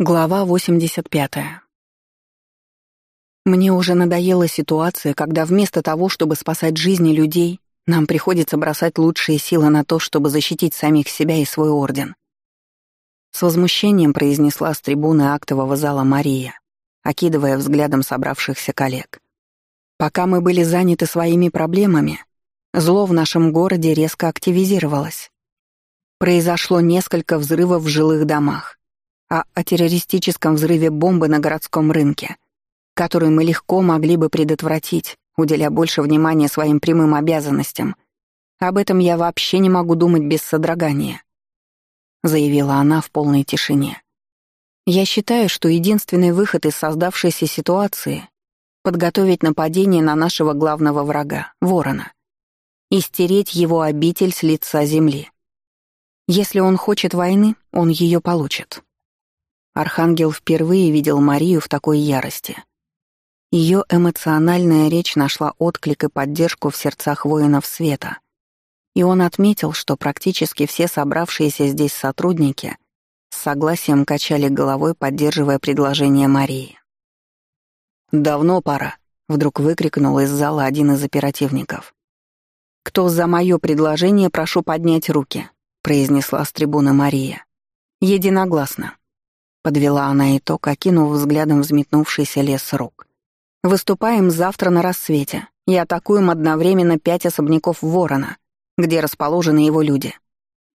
Глава 85. Мне уже надоела ситуация, когда вместо того, чтобы спасать жизни людей, нам приходится бросать лучшие силы на то, чтобы защитить самих себя и свой орден. С возмущением произнесла с трибуны актового зала Мария, окидывая взглядом собравшихся коллег. Пока мы были заняты своими проблемами, зло в нашем городе резко активизировалось. Произошло несколько взрывов в жилых домах а о террористическом взрыве бомбы на городском рынке, который мы легко могли бы предотвратить, уделя больше внимания своим прямым обязанностям. Об этом я вообще не могу думать без содрогания», — заявила она в полной тишине. «Я считаю, что единственный выход из создавшейся ситуации — подготовить нападение на нашего главного врага, ворона, и стереть его обитель с лица земли. Если он хочет войны, он ее получит». Архангел впервые видел Марию в такой ярости. Ее эмоциональная речь нашла отклик и поддержку в сердцах воинов света. И он отметил, что практически все собравшиеся здесь сотрудники с согласием качали головой, поддерживая предложение Марии. «Давно пора», — вдруг выкрикнул из зала один из оперативников. «Кто за мое предложение, прошу поднять руки», — произнесла с трибуны Мария. «Единогласно». Подвела она итог, окинув взглядом взметнувшийся лес рук. «Выступаем завтра на рассвете и атакуем одновременно пять особняков Ворона, где расположены его люди.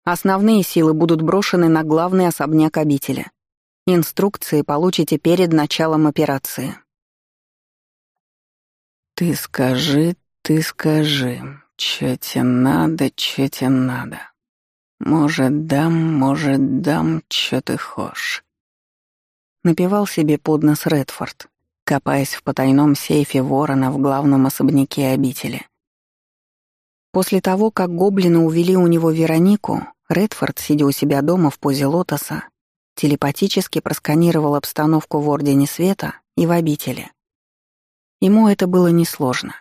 Основные силы будут брошены на главный особняк обители. Инструкции получите перед началом операции». «Ты скажи, ты скажи, чё тебе надо, чё тебе надо. Может, дам, может, дам, чё ты хочешь напевал себе под нос Редфорд, копаясь в потайном сейфе ворона в главном особняке обители. После того, как гоблины увели у него Веронику, Редфорд, сидя у себя дома в позе лотоса, телепатически просканировал обстановку в Ордене Света и в обители. Ему это было несложно.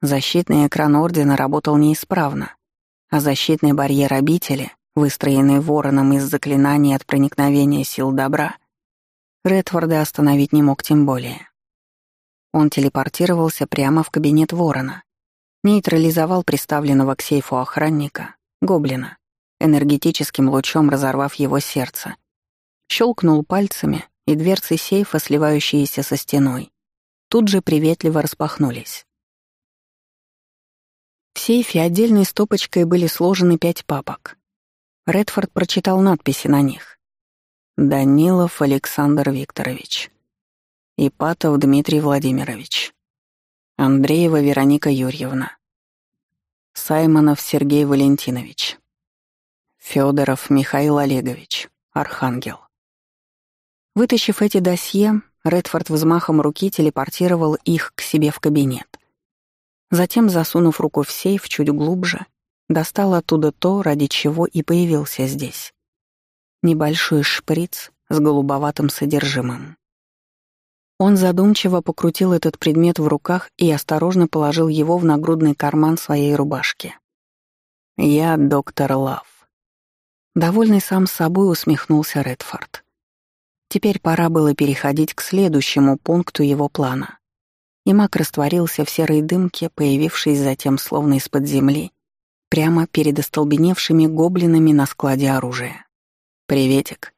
Защитный экран Ордена работал неисправно, а защитный барьер обители, выстроенный вороном из заклинаний от проникновения сил добра — Редфорда остановить не мог тем более. Он телепортировался прямо в кабинет Ворона, нейтрализовал приставленного к сейфу охранника, гоблина, энергетическим лучом разорвав его сердце. Щелкнул пальцами, и дверцы сейфа, сливающиеся со стеной, тут же приветливо распахнулись. В сейфе отдельной стопочкой были сложены пять папок. Редфорд прочитал надписи на них. Данилов Александр Викторович. Ипатов Дмитрий Владимирович. Андреева Вероника Юрьевна. Саймонов Сергей Валентинович. Федоров Михаил Олегович. Архангел. Вытащив эти досье, Редфорд взмахом руки телепортировал их к себе в кабинет. Затем, засунув руку в сейф чуть глубже, достал оттуда то, ради чего и появился здесь небольшой шприц с голубоватым содержимым. Он задумчиво покрутил этот предмет в руках и осторожно положил его в нагрудный карман своей рубашки. «Я доктор Лав». Довольный сам собой усмехнулся Редфорд. Теперь пора было переходить к следующему пункту его плана. И маг растворился в серой дымке, появившись затем словно из-под земли, прямо перед остолбеневшими гоблинами на складе оружия. «Приветик».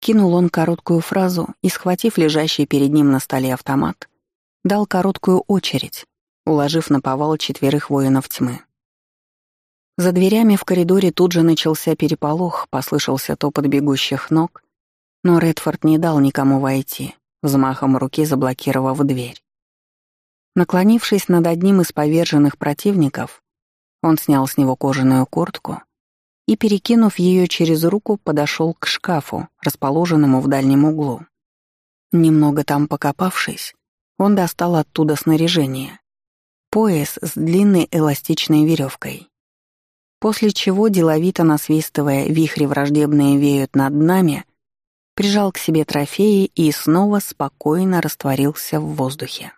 Кинул он короткую фразу и, схватив лежащий перед ним на столе автомат, дал короткую очередь, уложив на повал четверых воинов тьмы. За дверями в коридоре тут же начался переполох, послышался топот бегущих ног, но Редфорд не дал никому войти, взмахом руки заблокировав дверь. Наклонившись над одним из поверженных противников, он снял с него кожаную куртку и, перекинув ее через руку, подошел к шкафу, расположенному в дальнем углу. Немного там покопавшись, он достал оттуда снаряжение. Пояс с длинной эластичной веревкой. После чего, деловито насвистывая «Вихри враждебные веют над нами», прижал к себе трофеи и снова спокойно растворился в воздухе.